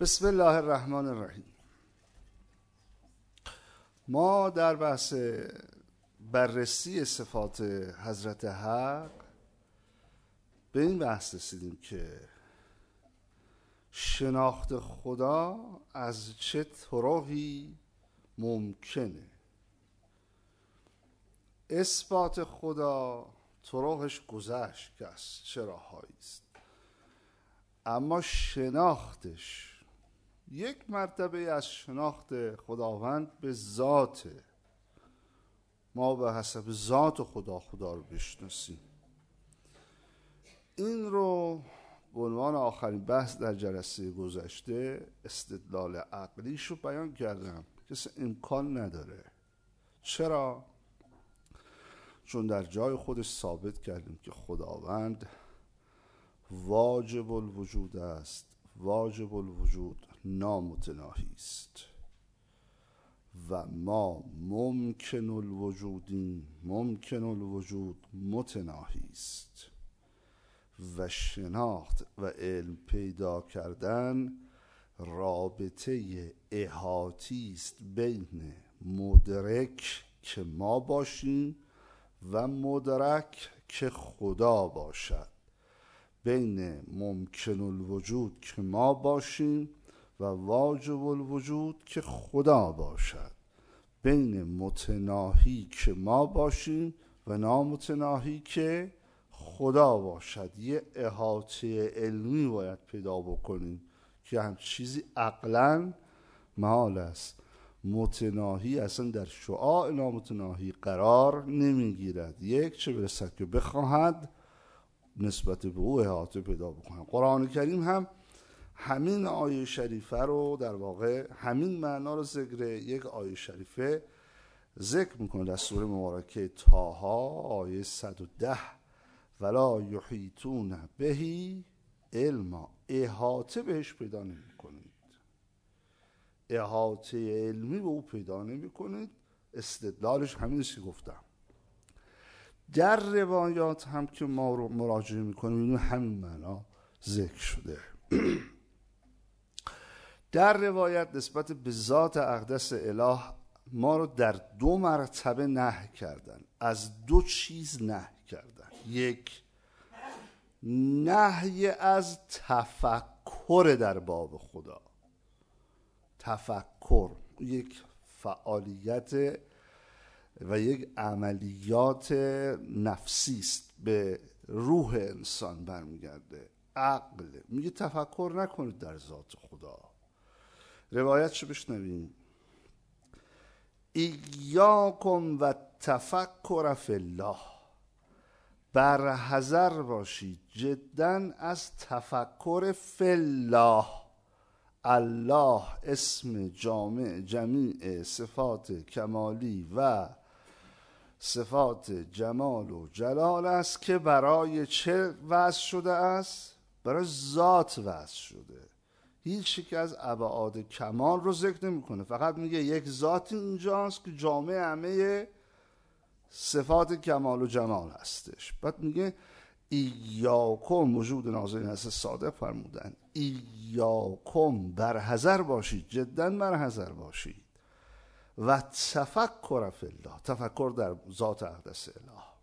بسم الله الرحمن الرحیم. ما در بحث بررسی صفات حضرت حق به این بحث رسیدیم که شناخت خدا از چه طرقی ممکنه. اثبات خدا طرقش گذشت که از چرا است. اما شناختش یک مرتبه از شناخت خداوند به ذات ما به حسب ذات خدا خدا رو بشناسیم. این رو به عنوان آخرین بحث در جلسه گذشته استدلال عقلیش رو بیان کردم. کسی امکان نداره. چرا؟ چون در جای خودش ثابت کردیم که خداوند واجب الوجود است. واجب الوجود. نامتناهی است و ما ممکن الوجودیم ممکن الوجود متناهی است و شناخت و علم پیدا کردن رابطه احاطی است بین مدرک که ما باشیم و مدرک که خدا باشد. بین ممکن الوجود که ما باشیم و واجب الوجود که خدا باشد. بین متناهی که ما باشیم و نامتناهی که خدا باشد. یه احاطه علمی باید پیدا بکنیم که هم چیزی عقلا محال است. متناهی اصلا در شعاع نامتناهی قرار نمی‌گیرد. یک چه برسد که بخواهد نسبت به او احاطه پیدا بکنه. قرآن کریم هم همین آیه شریفه رو در واقع همین معنا رو ذکر یک آیه شریفه ذکر می‌کنه در سوره مبارکه تاها آیه 110 ولا یحیطون بهی علما. احاطه بهش پیدا نمی کنید احاطه علمی به او پیدا نمی کنید استدلالش همین که گفتم. در روایات هم که ما رو مراجعه می‌کنیم اینو همین معنا ذکر شده. در روایت نسبت به ذات اقدس اله ما رو در دو مرتبه نه کردن. از دو چیز نه کردن. یک نهی از تفکر در باب خدا. تفکر یک فعالیت و یک عملیات نفسی است. به روح انسان برمیگرده. عقل. میگه تفکر نکنید در ذات خدا. روایت شو بشنویم. ایاکم و تفکر فی الله. بر حذر باشید جدا از تفکر فی الله. الله اسم جامع جمیع صفات کمالی و صفات جمال و جلال است که برای چه وضع شده است؟ برای ذات وضع شده. هیچ از ابعاد کمال رو ذکر نمی‌کنه. فقط میگه یک ذات اینجاست که جامع همه صفات کمال و جمال هستش. بعد میگه ایاکم وجود ناظرین هست صادق فرمودن ایاکم بر حذر باشید جدا بر حذر باشید. و تفکر فی الله تفکر در ذات اقدس اله.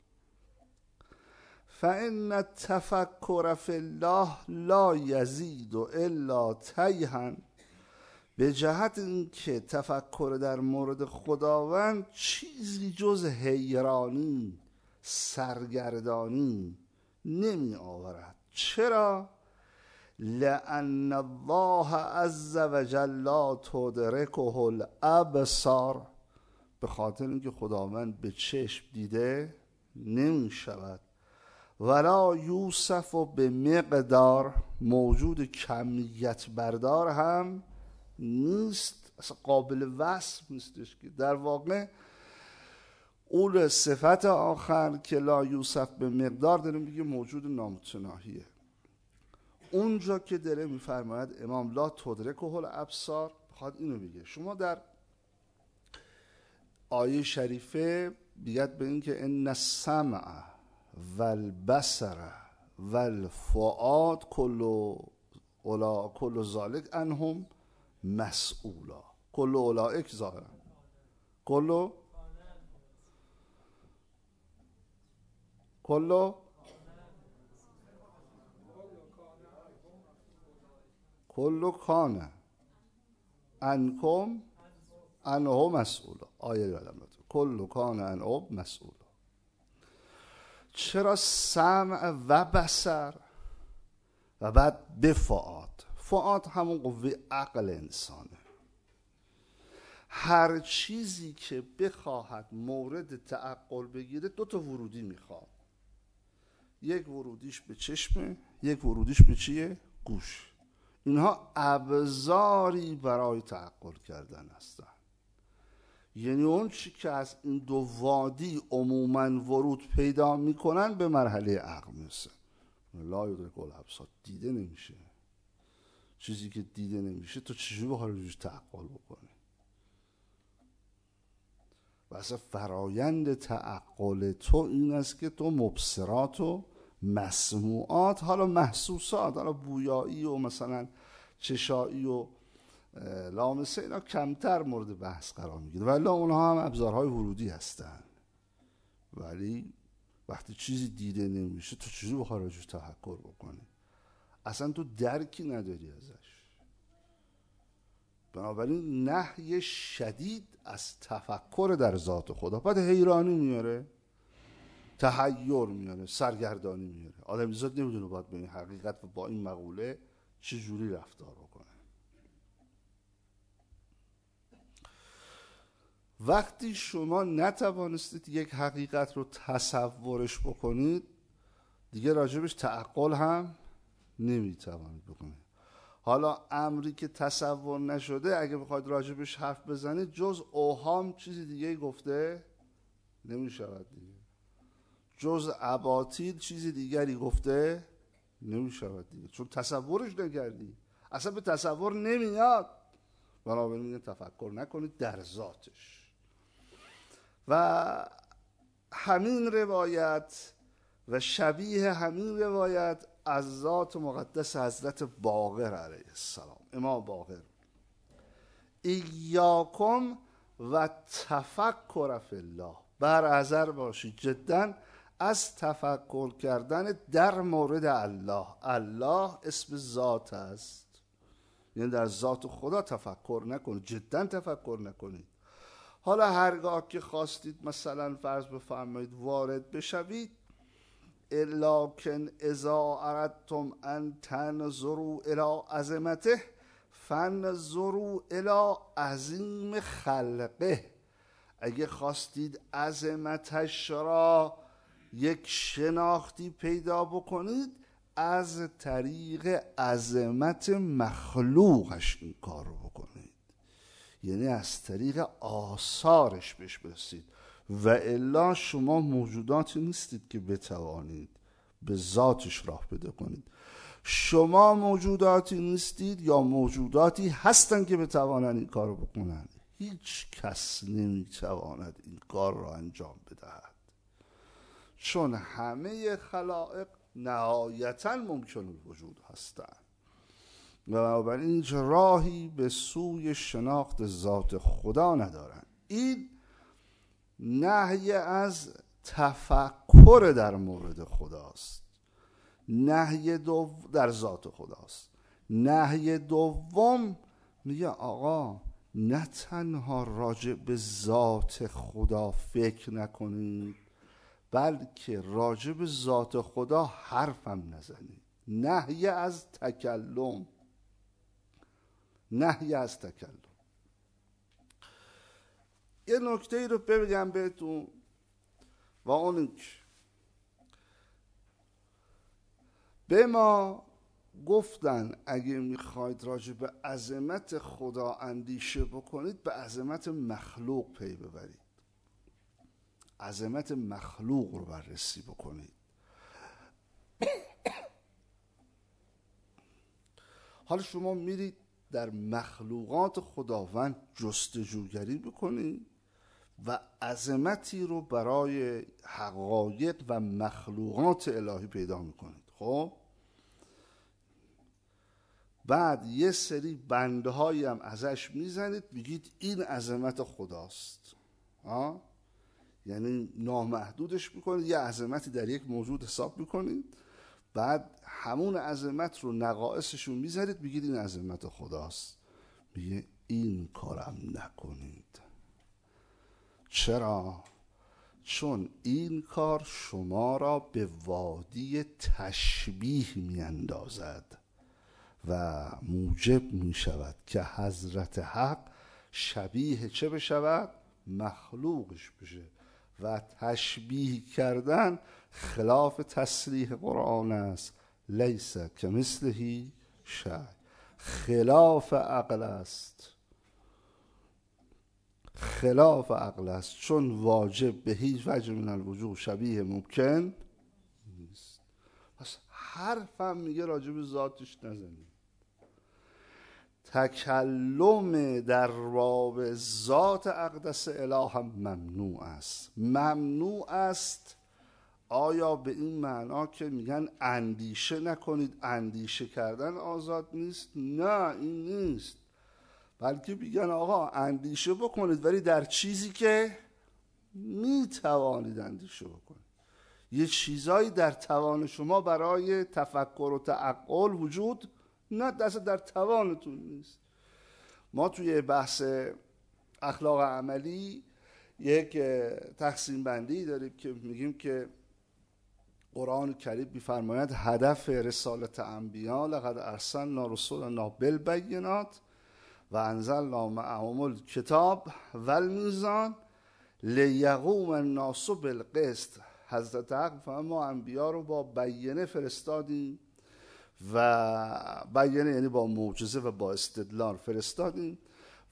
فان تفکر فی الله لا یزید الا تیهن به جهت اینکه تفکر در مورد خداوند چیزی جز حیرانی سرگردانی نمی آورد. چرا؟ لان الله عز وجل لا تدرکه الابصار به خاطر اینکه خداوند به چشم دیده نمی شود. ولا یوسف و به مقدار موجود کمیت بردار هم نیست اصلا قابل وصف نیستش که. در واقع اون صفت آخر که لا یوسف به مقدار داره میگه موجود نامتناهیه. اونجا که داره میفرماید امام لا تدرک و ابصار بخواد اینو بگه. شما در آیه شریفه بیاد به این که ان السمع والبصر والفؤاد کل اولا کل ذالک انهم مسئولا. کل اولائک ظاهرا کل کل کل کانه انکم انه مسئولا. آیه یادم کل کان انعم مسئولا. چرا سمع و بسر و بعد به فعاد فعاد همون قوه عقل انسانه. هر چیزی که بخواهد مورد تعقل بگیره دو تا ورودی می‌خواد. یک ورودیش به چشمه یک ورودیش به چیه؟ گوش. اینها ابزاری برای تعقل کردن هستن. یعنی اون چی که از این دو وادی عموما ورود پیدا می‌کنن به مرحله عقل می‌رسه. لا یدرک الابصار دیده نمیشه. چیزی که دیده نمیشه تو چجوری بخوای روش تعقل بکنی؟ و اصلا فرایند تعقل تو این است که تو مبصرات و مسموعات حالا محسوسات حالا بویایی و مثلا چشایی و لامسه اینا کمتر مورد بحث قرار می‌گیره. ولی اونها هم ابزارهای ورودی هستن. ولی وقتی چیزی دیده نمیشه تو چیزی بخواه راجوش تحکر بکنی؟ اصلا تو درکی نداری ازش. بنابراین نهی شدید از تفکر در ذات خدا. بعد حیرانی میاره تحیر میاره سرگردانی میاره. آدم نمی‌دونه باید به این حقیقت و با این مقوله چجوری رفتار بکنه. وقتی شما نتوانستید یک حقیقت رو تصورش بکنید دیگه راجبش تعقل هم نمی‌توانید بکنید. حالا امری که تصور نشده اگه بخواید راجبش حرف بزنید جز اوهام چیزی دیگه گفته نمی‌شود دیگه. جز اباطیل چیزی دیگری گفته نمی‌شود دیگه. چون تصورش نکردی. اصلا به تصور نمیاد. بنابراین تفکر نکنید در ذاتش. و همین روایت و شبیه همین روایت از ذات مقدس حضرت باقر علیه السلام امام باقر. ایاکم و تفکر فی الله. بر باشید جدا از تفکر کردن در مورد الله. الله اسم ذات است. یعنی در ذات خدا تفکر نکنید جدا تفکر نکنید. حالا هرگاه که خواستید مثلا فرض بفرمایید وارد بشوید الاکن ازا اردتم ان تنظروا الى عظمته فنظروا الى عظیم خلقه. اگه خواستید عظمتش را یک شناختی پیدا بکنید از طریق عظمت مخلوقش این کار رو بکنید. یعنی از طریق آثارش بهش برسید. و الا شما موجوداتی نیستید که بتوانید به ذاتش راه پیدا کنید. شما موجوداتی نیستید یا موجوداتی هستند که بتوانند این کار بکنند. هیچ کس نمی‌تواند این کار را انجام بدهد. چون همه خلائق نهایتا ممکن وجود هستند. بنابراین هیچ راهی به سوی شناخت ذات خدا ندارند. این نهی از تفکر در مورد خداست. نهی دو در ذات خداست. نهی دوم میگه آقا نه تنها راجع به ذات خدا فکر نکنید بلکه راجع به ذات خدا حرفم نزنید. نهی از تکلم. نهی از تکلم یه نکته ای رو بگم بهتون و اون به ما گفتن اگه می‌خواید راجع به عظمت خدا اندیشه بکنید به عظمت مخلوق پی ببرید. عظمت مخلوق رو بررسی بکنید. حالا شما میرید در مخلوقات خداوند جستجوگری بکنید و عظمتی رو برای حقایق و مخلوقات الهی پیدا می‌کنید خب؟ بعد یه سری بنده هم ازش می‌زنید میگید این عظمت خداست. آه؟ یعنی نامحدودش می‌کنید یه عظمتی در یک موجود حساب می‌کنید. بعد همون عظمت رو نقائصشون می‌ذارید بگید این عظمت خداست میگه این کارم نکنید چرا؟ چون این کار شما را به وادی تشبیه میاندازد و موجب می شود که حضرت حق شبیه چه بشود؟ مخلوقش بشه و تشبیه کردن خلاف تصریح قرآن است. لیس که مثلهی خلاف عقل است. خلاف عقل است. چون واجب به هیچ وجه من الوجوه شبیه ممکن نیست. پس حرفم میگه راجب ذاتش نزنید. تکلم در باب ذات اقدس اله هم ممنوع است. ممنوع است. آیا به این معنا که میگن اندیشه نکنید؟ اندیشه کردن آزاد نیست؟ نه این نیست. بلکه میگن آقا اندیشه بکنید ولی در چیزی که می‌توانید اندیشه بکنید. یه چیزایی در توان شما برای تفکر و تعقل وجود نه دست در توانتون نیست. ما توی بحث اخلاق عملی یک تقسیم بندی داریم که میگیم که قرآن کریم میفرماید هدف رسالت انبیا لقد ارسلنا رسولنا بالبینات و انزلنا معهم الکتاب و المیزان لیقوم الناس بالقسط. حضرت حق ما انبیا رو با بیانه فرستادیم و بیانه یعنی با معجزه و با استدلال فرستادیم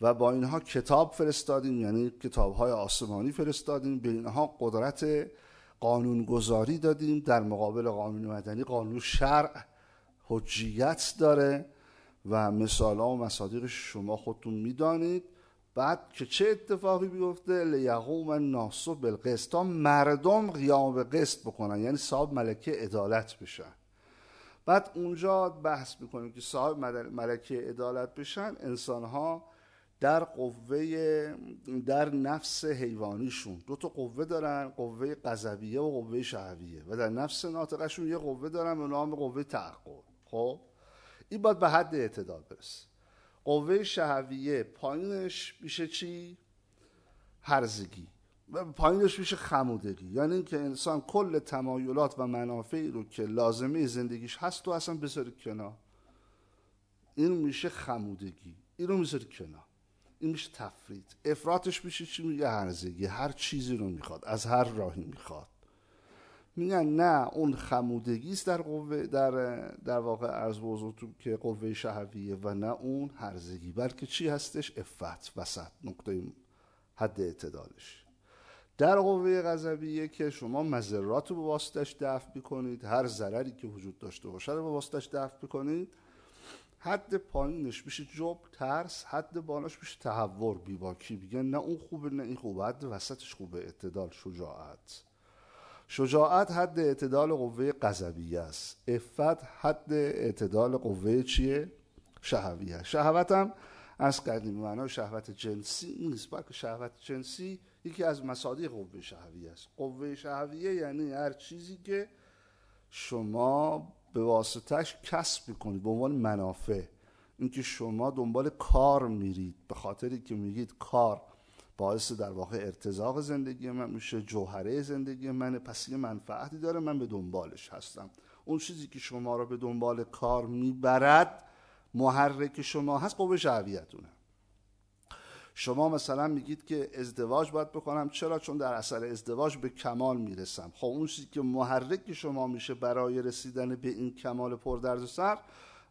و با اینها کتاب فرستادیم یعنی کتاب های آسمانی فرستادیم. به اینها قدرت قانونگذاری دادیم. در مقابل قانون مدنی قانون شرع حجیت داره و مثال ها و مصادیق شما خودتون می‌دانید. بعد که چه اتفاقی بیفته؟ لیقوم الناس بالقسط. تا مردم قیام به قسط بکنن یعنی صاحب ملکه عدالت بشن. بعد اونجا بحث می‌کنیم که صاحب ملکه عدالت بشن انسان ها در قوه در نفس حیوانیشون. دو تا قوه دارن قوه قذبیه و قوه شهویه. و در نفس ناطقشون یه قوه دارن به نام قوه تعقل. خب؟ این باید به حد اعتدال برسه. قوه شهویه پایینش میشه چی؟ هرزگی. پایینش میشه خمودگی. یعنی اینکه انسان کل تمایلات و منافعی رو که لازمه زندگیش هست تو اصلا بذاره کنار. این میشه خمودگی. این رو می‌ذاره کنار. این میشه تفرید. افراتش میشه چی میگه؟ هرزگی هر چیزی رو می‌خواد. از هر راهی می‌خواد. میگن نه اون خمودگی است در قوه در در واقع عرض بزرگتون که قوه شهویه و نه اون هرزگی بلکه چی هستش؟ افت وسط نقطه حد اعتدالش. در قوه غضبیه که شما مذرات رو به واسطش دفع می‌کنید هر ضرری که وجود داشته باشه رو به واسطش دفع می‌کنید. حد پایینش میشه جب ترس حد بالاش میشه تحور بیباکی. میگن نه اون خوبه نه این خوبه. حد وسطش خوبه اعتدال شجاعت. شجاعت حد اعتدال قوه قذبیه است. افت حد اعتدال قوه چیه؟ شهویه. شهوت هم از قدیم معنای شهوت جنسی نیست بلکه شهوت جنسی یکی از مصادیق قوه شهویه است. قوه شهویه یعنی هر چیزی که شما به واسطش کسب می‌کنید به عنوان منافع. اینکه شما دنبال کار میرید به خاطری که میگید کار باعث در واقع ارتزاق زندگی من میشه جوهره زندگی منه پس یه منفعتی داره من به دنبالش هستم. اون چیزی که شما رو به دنبال کار می‌برد محرک شما هست قوه شهویتونه. شما مثلا میگید که ازدواج باید بکنم. چرا؟ چون در اثر ازدواج به کمال می‌رسم. خب اون چیزی که محرک شما میشه برای رسیدن به این کمال پردرد سر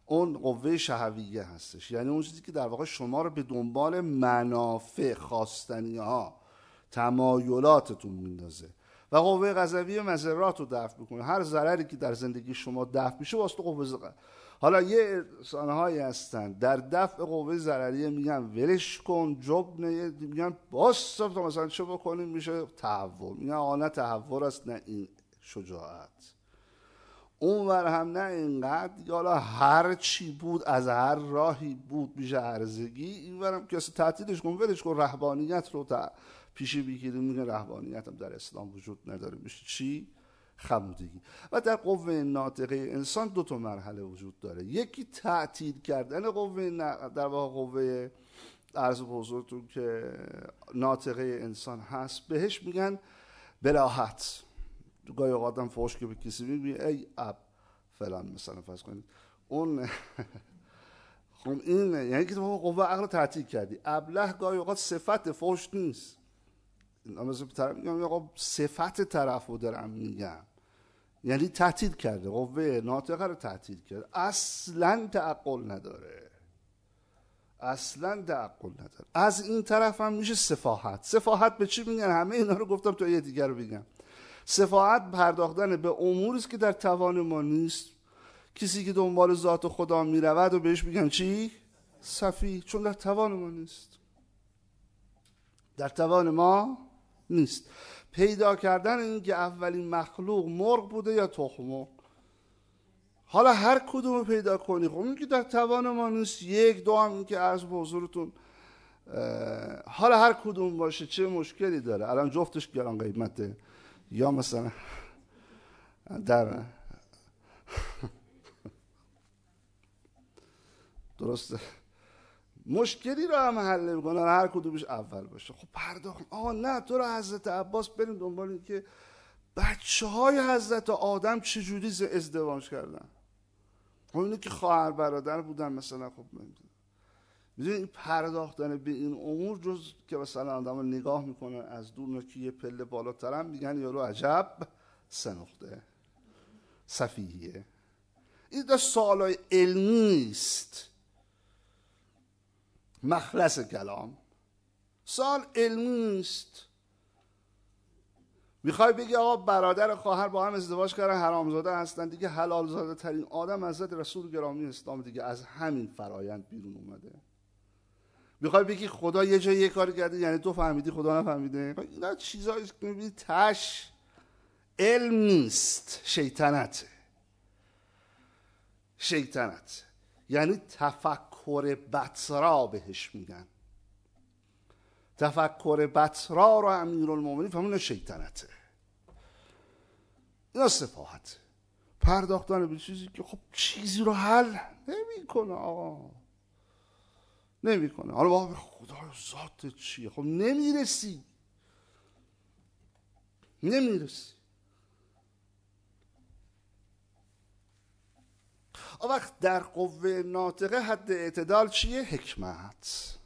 اون قوه شهویه هستش. یعنی اون چیزی که در واقع شما رو به دنبال منافع خواستنی ها تمایلاتتون میندازه. و قوه غضبی مذرات رو دفع می‌کنه. هر ضرری که در زندگی شما دفع میشه واسه قوه حالا یه انسانهایی هستن. در دفع قوه ضرریه میگن ولش کن جبن میگن باز تا مثلا چه بکنیم؟ میشه تحول. میگن آنه تحول است نه این شجاعت. اونور هم نه اینقدر حالا هر چی بود از هر راهی بود میشه عرضگی اینورم کسی تعطیلش کن ولش کن رهبانیت رو تا پیشی بگیری میگه رهبانیت هم در اسلام وجود نداره. میشه چی؟ خمودگی. و در قوه ناطقه انسان دو تا مرحله وجود داره. یکی تعطیل کردن قوه در واقع قوه عرض بزرگتون که ناطقه انسان هست. بهش میگن بلاحت. گاهی اوقات فوش که به کسی میگی ای اب فلان مثلا فرض کنید. اون خب این یعنی که تو قوه عقل تعطیل کردی. ابله گاهی اوقات صفت فوش نیست. مثلا طرف میگم صفت طرف رو دارم میگم. یعنی تعطیل کرده قوه ناطقه رو تعطیل کرده. اصلا تعقل نداره. اصلا تعقل نداره. از این طرف هم میشه سفاحت سفاحت به چی میگن؟ همه اینا رو گفتم تو یه دیگر رو بگم. سفاحت پرداختن به اموری است که در توان ما نیست. کسی که دنبال ذات خدا می‌رود و بهش میگن چی؟ صفی. چون در توان ما نیست. در توان ما نیست. پیدا کردن این که اولین مخلوق مرغ بوده یا تخم حالا هر کدوم رو پیدا کنی. خب این که در توان ما نیست. یک دو هم این که عرض به حالا هر کدوم باشه چه مشکلی داره؟ الان جفتش گران قیمته. یا مثلا در درسته. مشکلی رو هم حل می‌کنن هر کدومش اول باشه. خب پرداخت. آه نه تو رو حضرت عباس بریم دنبال این که بچه های حضرت آدم چجوری ازدواج کردن؟ خب اینه که خواهر برادر بودن مثلا خب می‌دونی این پرداختن به این امور جز که مثلا آدم نگاه می‌کنن از دور که یه پله بالاترم میگن یارو عجب سنخته. صفیحیه. این دا سوالای علمی است مخلص کلام. سال علمی است می‌خوای بگی آقا برادر خواهر با هم ازدواج کردن حرامزاده هستن دیگه حلال زاده ترین آدم حضرت رسول گرامی اسلام دیگه از همین فرایند بیرون اومده. می‌خوای بگی خدا یه جای یه کار کرده یعنی تو فهمیدی خدا نفهمیده؟ اینا چیزایی که می‌بینی تش علم نیست. شیطنت شیطنت یعنی تفکر بطرا بهش میگن. تفکر بطرا رو امیر المومنی فهمون شیطنته. اینا صفاحت پرداختن به چیزی که خب چیزی رو حل نمی‌کنه آقا. نمی‌کنه. حالا بابا خدا ذات چیه؟ خب نمی‌رسی. نمی‌رسی. وقت در قوه ناطقه حد اعتدال چیه؟ حکمت.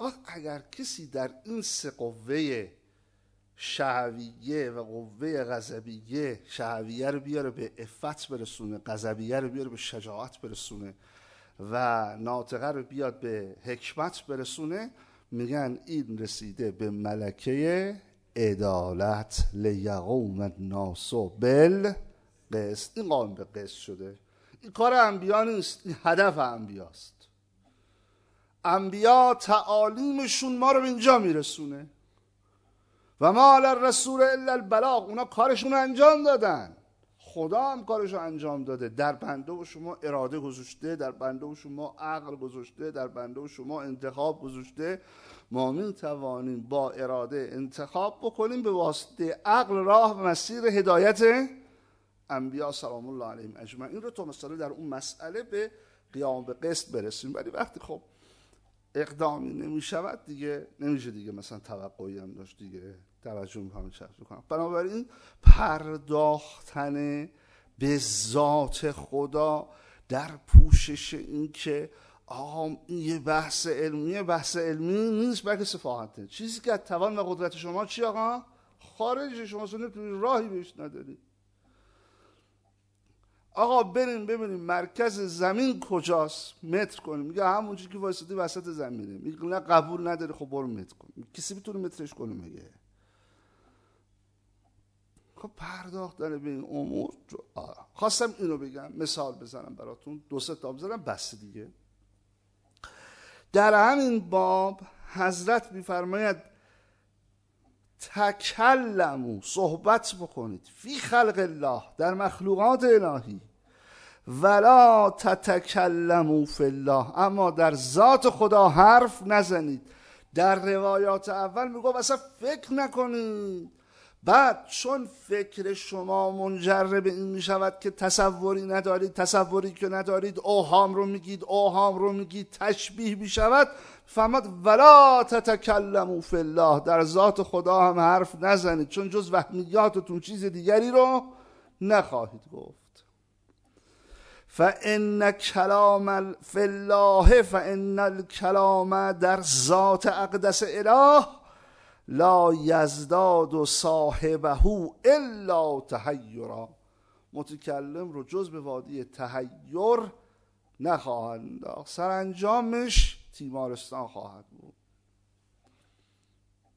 وقت اگر کسی در این سه قوه شهویه و قوه غضبیه شهویه رو بیاره به افت برسونه غضبیه رو بیاره به شجاعت برسونه و ناطقه رو بیاد به حکمت برسونه میگن این رسیده به ملکه عدالت لیقوم الناس بل قسط این قائم به قسط شده. این کار انبیا نیست این هدف انبیاست. انبیا تعالیمشون ما رو به اینجا میرسونه. و ما علی الرسول الا البلاغ اونا کارشون رو انجام دادن. خدا هم کارش رو انجام داده. در بنده و شما اراده گذاشته در بنده و شما عقل گذاشته در بنده و شما انتخاب گذاشته. ما می توانیم با اراده انتخاب بکنیم به واسطه عقل راه و مسیر هدایت انبیا سلام الله علیهم اجمعین رو تا مثلا در اون مسئله به قیام به قسط برسیم. ولی وقتی خب اقدامی نمی شود دیگه نمیشه دیگه مثلا توقعی هم داشت دیگه توجه می‌کنم شخص کنم بنابراین پرداختن به ذات خدا در پوشش این که آقا این یه بحث علمیه بحث علمی نیست بلکه صفاحته. چیزی که توان و قدرت شما چی آقا؟ خارج شما راهی بهش نداری. آقا بریم ببینیم مرکز زمین کجاست. متر کنیم. میگه همونجوری که واسطی وسط زمینه. میگه نه قبول نداره خب برو متر کن. کسی می‌تونه مترش کنه میگه خب پرداختن به این امور. خواستم اینو بگم مثال بزنم براتون. دو سه تا بزنم بس دیگه. در همین باب حضرت میفرماید تکلمو صحبت بکنید. فی خلق الله در مخلوقات الهی. ولا تتکلمو فی الله. اما در ذات خدا حرف نزنید. در روایات اول میگو اصلا فکر نکنید. بعد چون فکر شما منجر به این می شود که تصوری ندارید تصوری که ندارید اوهام رو میگید اوهام رو میگید تشبیه می شود فهمد ولا تتکلمو فی الله. در ذات خدا هم حرف نزنید. چون جز وهمیاتتون چیز دیگری رو نخواهید گفت. فان کلام فی الله فان الکلام در ذات اقدس اله لا یزداد و صاحبه الا تحیرا. متکلم رو جز به وادی تحیر نخواهند سرانجامش تیمارستان خواهد بود.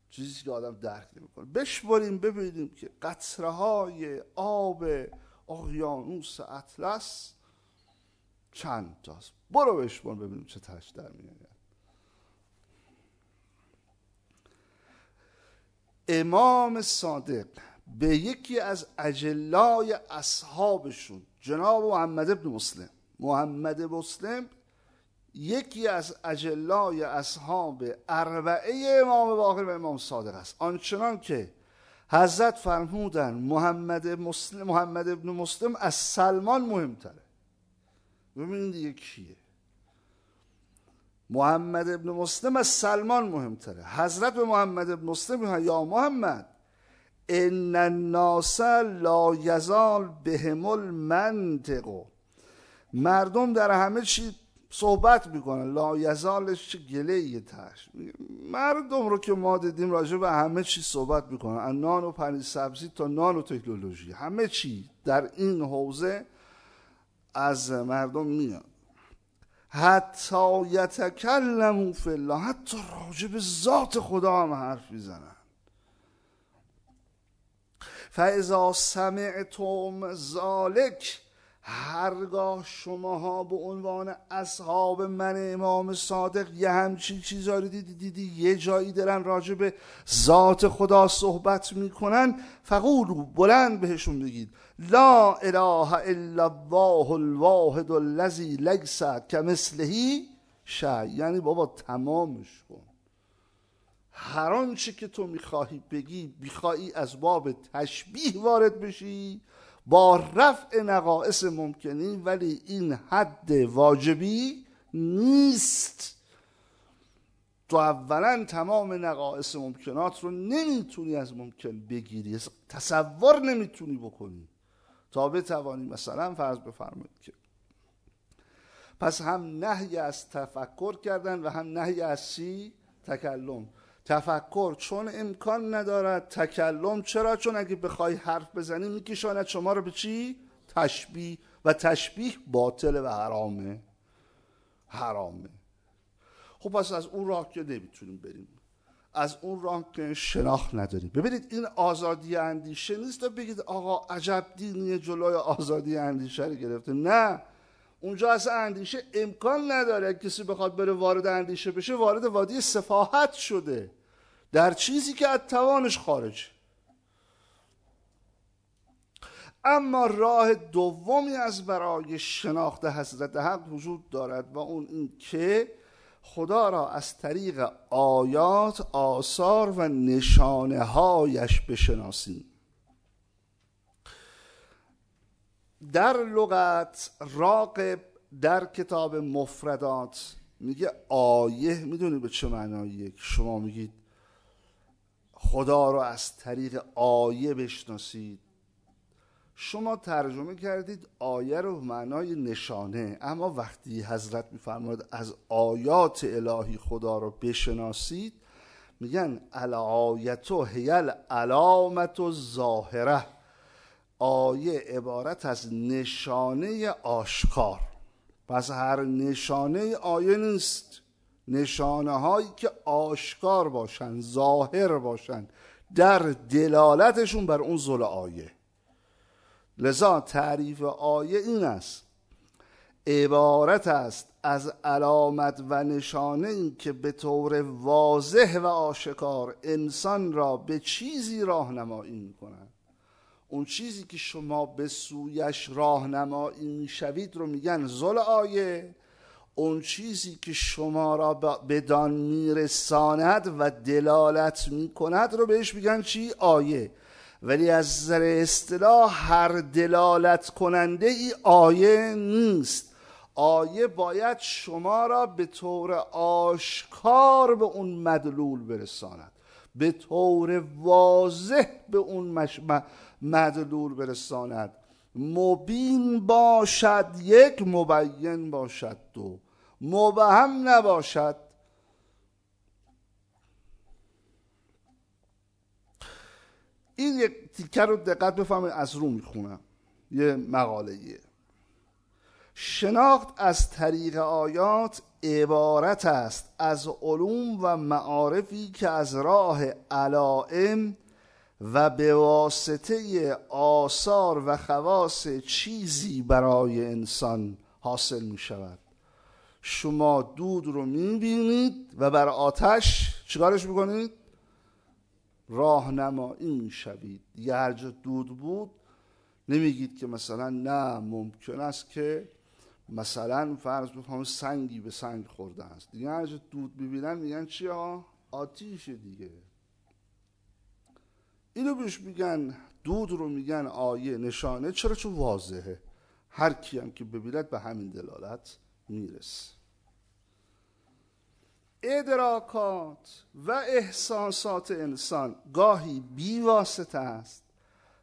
چیزی که آدم درک نمی‌کنه. بشوریم ببینیم که قطره های آب اقیانوس اطلس چند تاست؟ برو بشمار ببینیم چه تش در میاد امام صادق به یکی از اجلای اصحابشون جناب محمد ابن مسلم محمد مسلم یکی از اجلای اصحاب اربعه امام باقر و امام صادق است. آنچنان که حضرت فرمودن محمد مسلم محمد ابن مسلم از سلمان مهمتره. ببینید دیگه کیه. محمد ابن مسلم از سلمان مهمتره. حضرت به محمد ابن مسلم یا محمد ان الناس لا یزال بهم المنطق. مردم در همه چی صحبت می‌کنن. لا یزالش چه گله یه تش. مردم رو که ما دیدیم راجع به همه چی صحبت می‌کنن. از نان و پنیر سبزی تا نان و تکنولوژی. همه چی در این حوزه از مردم میاد. حتی یتکلمو فی الله حتی راجع به ذات خدا هم حرف می‌زنن. فاذا سمعتم ذالک هرگاه شماها به عنوان اصحاب من امام صادق یه همچین چیزا دیدی دیدی یه جایی دارن راجع به ذات خدا صحبت می‌کنن فقولو بلند بهشون بگید. لا اله الا الله الواحد الذی لیس کمثله شی. یعنی بابا تمامش کن. هر آنچه که تو می‌خواهی بگی می‌خواهی از باب تشبیه وارد بشی. با رفع نقائص ممکنی ولی این حد واجبی نیست. تو اولا تمام نقائص ممکنات رو نمی‌تونی از ممکن بگیری. تصور نمی‌تونی بکنی. تا بتوانی مثلا فرض بفرمایید که پس هم نهی از تفکر کردن و هم نهی از چی؟ تکلم. تفکر چون امکان ندارد تکلم چرا؟ چون اگه بخوای حرف بزنی میکشاند. شما رو به چی؟ تشبیه. و تشبیه باطل و حرامه. حرامه. خب پس از اون راه که نمی‌تونیم بریم. از اون راه که شناخت نداریم. ببینید این آزادی اندیشه نیست تا بگید آقا عجب دینی جلوی آزادی اندیشه رو گرفته. نه. اونجا اصلا اندیشه امکان نداره کسی بخواد بره وارد اندیشه بشه وارد وادی سفاحت شده. در چیزی که از توانش خارج. اما راه دومی از برای شناخت حضرت حق وجود دارد و اون این که خدا را از طریق آیات آثار و نشانه هایش بشناسیم. در لغت راقب در کتاب مفردات میگه آیه می‌دونی به چه معناییه شما میگید خدا را از طریق آیه بشناسید. شما ترجمه کردید آیه رو معنای نشانه اما وقتی حضرت میفرماید از آیات الهی خدا رو بشناسید میگن الایت و هیل علامت و ظاهره آیه عبارت از نشانه آشکار. پس هر نشانه آیه نیست. نشانه هایی که آشکار باشن ظاهر باشن در دلالتشون بر اون زل آیه. لذا تعریف آیه این است. عبارت است از علامت و نشانه ای که به طور واضح و آشکار انسان را به چیزی راهنمایی می کند اون چیزی که شما به سویش راهنمایی می‌شوید رو میگن زل آیه. اون چیزی که شما را بدان میرساند و دلالت می‌کند رو بهش میگن چی؟ آیه. ولی از نظر اصطلاح هر دلالت کننده ای آیه نیست. آیه باید شما را به طور آشکار به اون مدلول برساند. به طور واضح به اون مش... مدلول برساند. مبین باشد یک مبین باشد دو. مبهم نباشد. این یک تیکر رو دقت بفهمید از رو می‌خونم. یه مقاله شناخت از طریق آیات عبارت است از علوم و معارفی که از راه علائم و به واسطه آثار و خواص چیزی برای انسان حاصل می شود شما دود رو می بینید و بر آتش چیکارش می‌کنید؟ راهنمایی می شوید دیگه هر جا دود بود نمیگید که مثلا نه ممکن است که مثلا فرض بکنم سنگی به سنگ خورده است. دیگه هر جا دود ببینن میگن چی ها؟ آتیش دیگه. اینو بهش میگن دود رو میگن آیه نشانه. چرا؟ چون واضحه. هر کی هم که ببیند به همین دلالت می‌رسه ادراکات و احساسات انسان گاهی بی واسطه است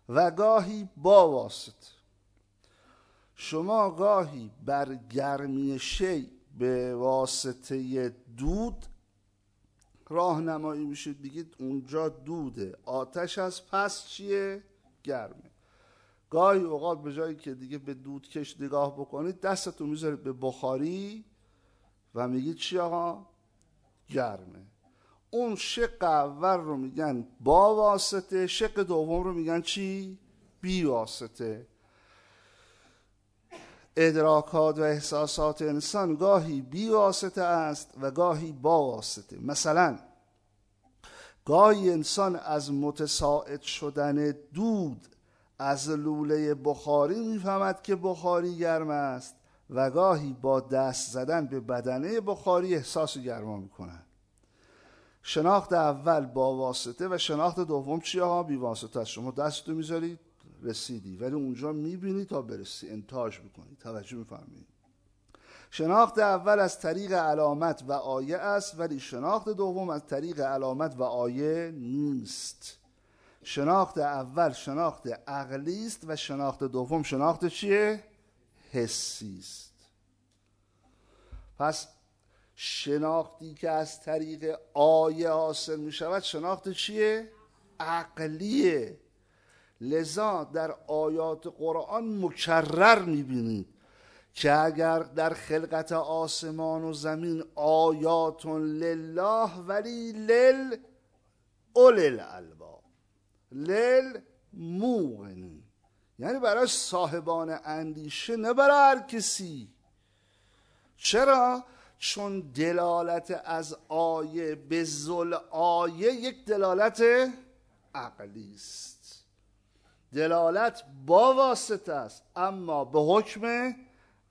و گاهی با واسطه. شما گاهی بر گرمی شی به واسطه دود راهنمایی میشید بگید اونجا دوده. آتش از پس چیه؟ گرمه. گاهی اوقات به جایی که دیگه به دودکش نگاه بکنید دستتون می‌ذارید به بخاری و میگید چی آقا؟ گرمه. اون شق اول رو میگن با واسطه شق دوم رو میگن چی؟ بی واسطه. ادراکات و احساسات انسان گاهی بی واسطه است و گاهی با واسطه مثلا گاهی انسان از متساعد شدن دود از لوله بخاری می‌فهمد که بخاری گرم است و گاهی با دست زدن به بدنه بخاری احساس گرما می‌کند. شناخت اول با واسطه و شناخت دوم چی ها؟ بی واسطه است. شما دستتو می‌ذارید رسیدی. ولی اونجا می‌بینی تا برسی انتاج می‌کنی. توجه می‌فهمی شناخت اول از طریق علامت و آیه است ولی شناخت دوم از طریق علامت و آیه نیست. شناخت اول شناخت عقلی است و شناخت دوم شناخت چیه؟ حسی است. پس شناختی که از طریق آیه حاصل می شود شناخت چیه؟ عقلیه. لذا در آیات قرآن مکرر می‌بینید که اگر در خلقت آسمان و زمین آیات لله ولی لل اول الالباب لل موقنی یعنی برای صاحبان اندیشه نه برای هر کسی. چرا؟ چون دلالت از آیه به زل آیه یک دلالت عقلی است. دلالت با واسطه است اما به حکم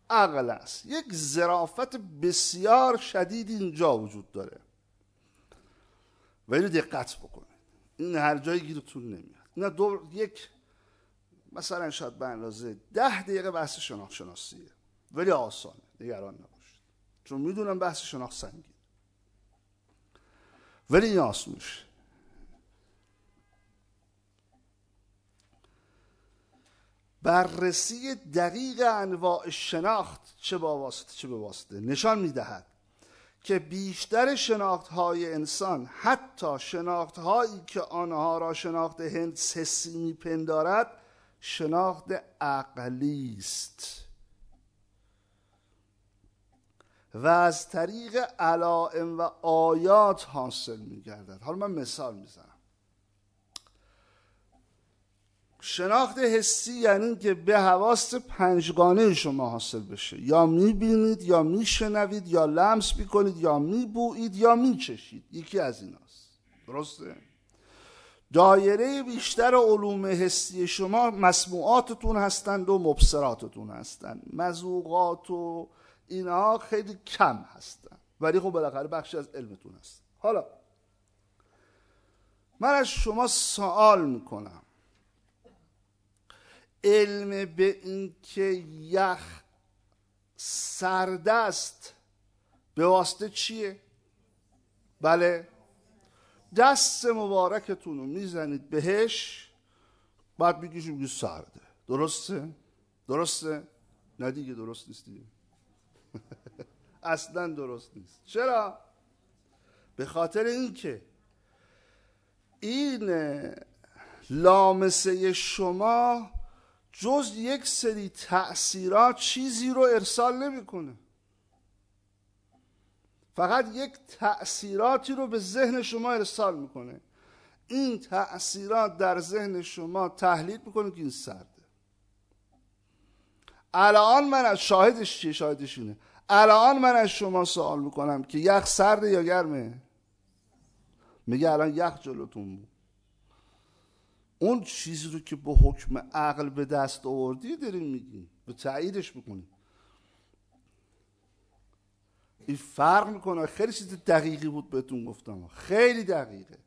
عقل است. یک زرافت بسیار شدید اینجا وجود داره. ولی دقت بکنید. این هر جایی گیرتون نمیاد. اینا دو یک مثلا شاید به اندازه ده دقیقه بحث شناخت شناسیه ولی آسانه. نگران نباشید. چون می‌دونم بحث شناخت سنگین. ولی این آسونشه بررسی دقیق انواع شناخت چه با واسطه چه به واسطه نشان می‌دهد که بیشتر شناخت های انسان حتی شناخت هایی که آنها را شناخت حسی میپندارد شناخت عقلی است. و از طریق علائم و آیات حاصل میگردد. حالا من مثال می‌زنم. شناخت حسی یعنی که به حواست پنجگانه شما حاصل بشه. یا می‌بینید یا میشنوید یا لمس می‌کنید یا میبویید یا میچشید. یکی از ایناست. درسته؟ دایره بیشتر علوم حسی شما مسموعاتتون هستند و مبصراتتون هستند. مذوقات و اینها خیلی کم هستند. ولی خب بالاخره بخشی از علمتون هست. حالا من از شما سوال می‌کنم. علم به اینکه یخ سردست به واسطه چیه؟ بله. دست مبارکتون رو می‌زنید بهش بعد میگیش میگی سرده. درسته؟ درسته؟ نه دیگه درست نیست دیگه. اصلا درست نیست. چرا؟ به خاطر اینکه این لامسه شما جز یک سری تأثیرات چیزی رو ارسال نمی‌کنه. فقط یک تأثیراتی رو به ذهن شما ارسال می‌کنه. این تأثیرات در ذهن شما تحلیل می‌کنه که این سرده. الان من از شاهدش چیه؟ شاهدش اینه. الان من از شما سوال می‌کنم که یخ سرده یا گرمه؟ میگه الان یخ جلوتون بود. اون چیزی رو که با حکم عقل به دست آوردی داریم میگی به تاییدش می‌کنی این فرق می‌کنه. خیلی چیز دقیقی بود بهتون گفتم. خیلی دقیقه.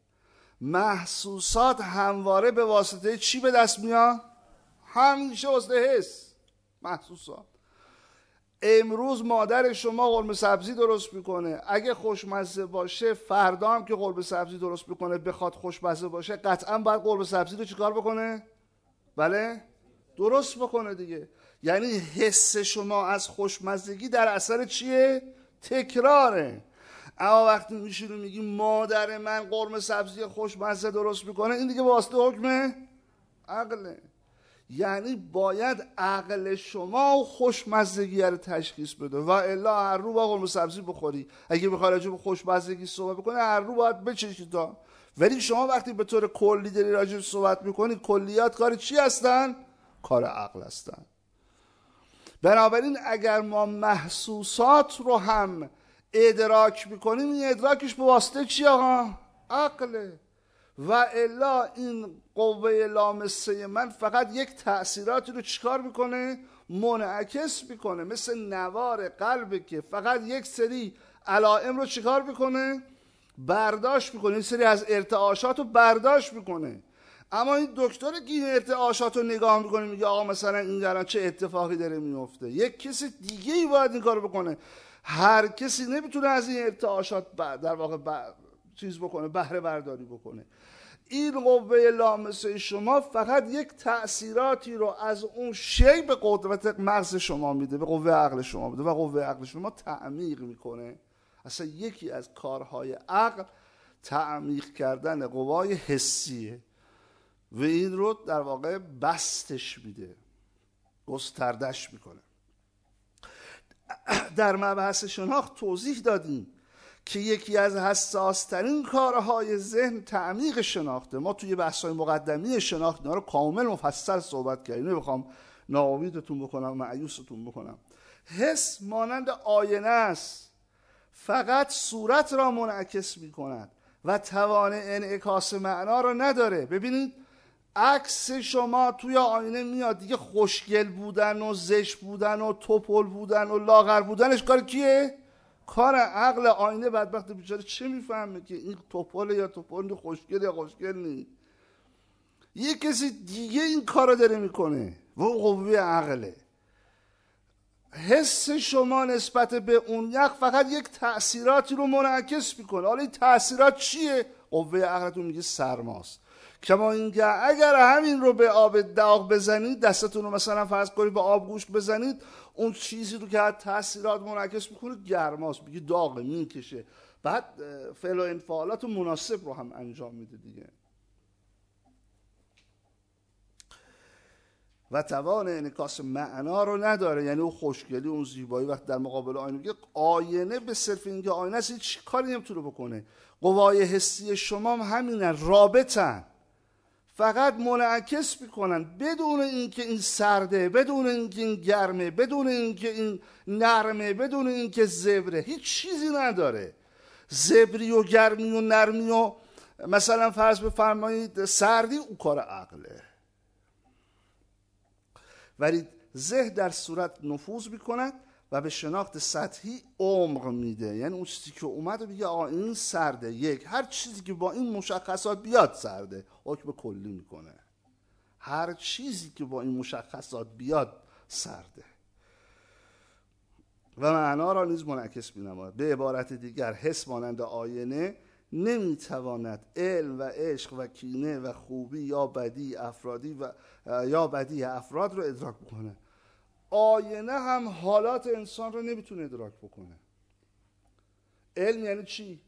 محسوسات همواره به واسطه چی به دست میاد؟ همیشه واسطه حس. محسوسات. امروز مادر شما قرمه سبزی درست می‌کنه. اگه خوشمزه باشه فردا هم که قرمه سبزی درست می‌کنه بخواد خوشمزه باشه قطعا باید قرمه سبزی رو چیکار بکنه؟ بله؟ درست بکنه دیگه. یعنی حس شما از خوشمزگی در اثر چیه؟ تکراره. اما وقتی میشینی میگی مادر من قرمه سبزی خوشمزه درست می‌کنه این دیگه واسطه حکمه؟ عقله. یعنی باید عقل شما و خوشمزگی رو تشخیص بده. و الا هر رو با قرمه سبزی بخوری. اگه بخوای راجع به خوشمزگی صحبت بکنه هر رو باید بچشی تا. ولی شما وقتی به طور کلی داری راجع صحبت می‌کنی کلیات کار چی هستن؟ کار عقل هستن. بنابراین اگر ما محسوسات رو هم ادراک می‌کنیم این ادراکش به واسطه چی آقا؟ عقله. و الا این قوه لامسه من فقط یک تأثیراتی رو چیکار می‌کنه؟ منعکس می‌کنه. مثل نوار قلبه که فقط یک سری علائم رو چیکار می‌کنه؟ برداشت می‌کنه. این سری از ارتعاشات رو برداشت می‌کنه. اما این دکتر که این ارتعاشات رو نگاه می‌کنه میگه آقا مثلا این درن چه اتفاقی داره میفته یک کسی دیگه ای باید این کار بکنه. هر کسی نمی‌تونه از این ارتعاشات در واقع چیز بکنه بهره برداری بکنه. این قوه لامسه شما فقط یک تأثیراتی رو از اون شی به قدرت مغز شما میده به قوه عقل شما میده. و قوه عقل شما تعمیق می‌کنه. اصلا یکی از کارهای عقل تعمیق کردن قوای حسیه و این رو در واقع بستش میده. گستردش می‌کنه. در مبحث شناخت توضیح دادیم. که یکی از حساسترین کارهای ذهن تعمیق شناخته. ما توی بحث‌های مقدمی شناخت رو کامل مفصل صحبت کردیم. نمی‌خوام ناامیدتون بکنم معیوستون بکنم. حس مانند آینه است. فقط صورت را منعکس می کند و توان انعکاس معنا را نداره. ببینید عکس شما توی آینه میاد. دیگه خوشگل بودن و زشت بودن و توپل بودن و لاغر بودنش کار کیه؟ کار عقل آینه بدبخت بیچاره چه می‌فهمه که این توپل یا توپل خوشگل یا خوشگل نی یه کسی دیگه این کار داره می‌کنه. و قوه عقله. حس شما نسبت به اون یخ فقط یک تأثیراتی رو منعکس می‌کنه. حالا این تأثیرات چیه؟ قوه عقلتون میگه سرماست. کما اینکه اگر همین رو به آب داغ بزنید دستتون رو مثلا فرض کنید به آب گوشت بزنید اون چیزی رو که تاثیرات منعکس می‌کنه گرماست میگه داغه می‌کشه. بعد فعل و انفعالات مناسب رو هم انجام میده دیگه. و توان انکاس معنا رو نداره. یعنی اون خوشگلی اون زیبایی وقت در مقابل آینه میگه آینه به صرف اینکه آینه است هیچ کاری نمی‌تونه بکنه. قوای حسی شما هم همینن رابطن. فقط منعکس می‌کنن. بدون اینکه این سرده بدون اینکه این گرمه بدون اینکه این نرمه بدون اینکه زبره هیچ چیزی نداره. زبری و گرمی و نرمی و مثلا فرض بفرمایید سردی او کار عقله. ولی ذهن در صورت نفوذ می‌کند. و به شناخت سطحی عمق میده. یعنی اون چیزی که اومد و بگه آقا این سرده یک. هر چیزی که با این مشخصات بیاد سرده. حکم کلی می‌کنه. هر چیزی که با این مشخصات بیاد سرده. و معنا را نیز منعکس مینماید. به عبارت دیگر حس مانند آینه نمی‌تواند علم و عشق و کینه و خوبی یا بدی افرادی و یا بدی افراد رو ادراک بکنه. آینه هم حالات انسان رو نمی‌تونه ادراک بکنه. علم یعنی چی؟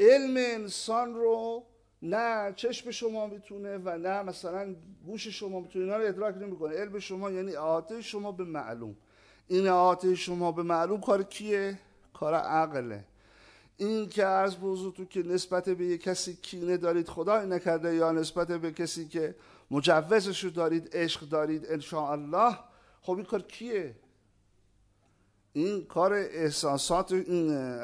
علم انسان رو نه چشم شما می‌تونه و نه مثلا گوش شما می‌تونه اینا رو ادراک نمی‌کنه. علم شما یعنی احاطه شما به معلوم. این احاطه شما به معلوم کار کیه؟ کار عقله. این که عرض تو که نسبت به یه کسی کینه دارید خدای نکرده یا نسبت به کسی که مجوزش رو دارید عشق دارید الله خب این کار کیه؟ این کار احساسات این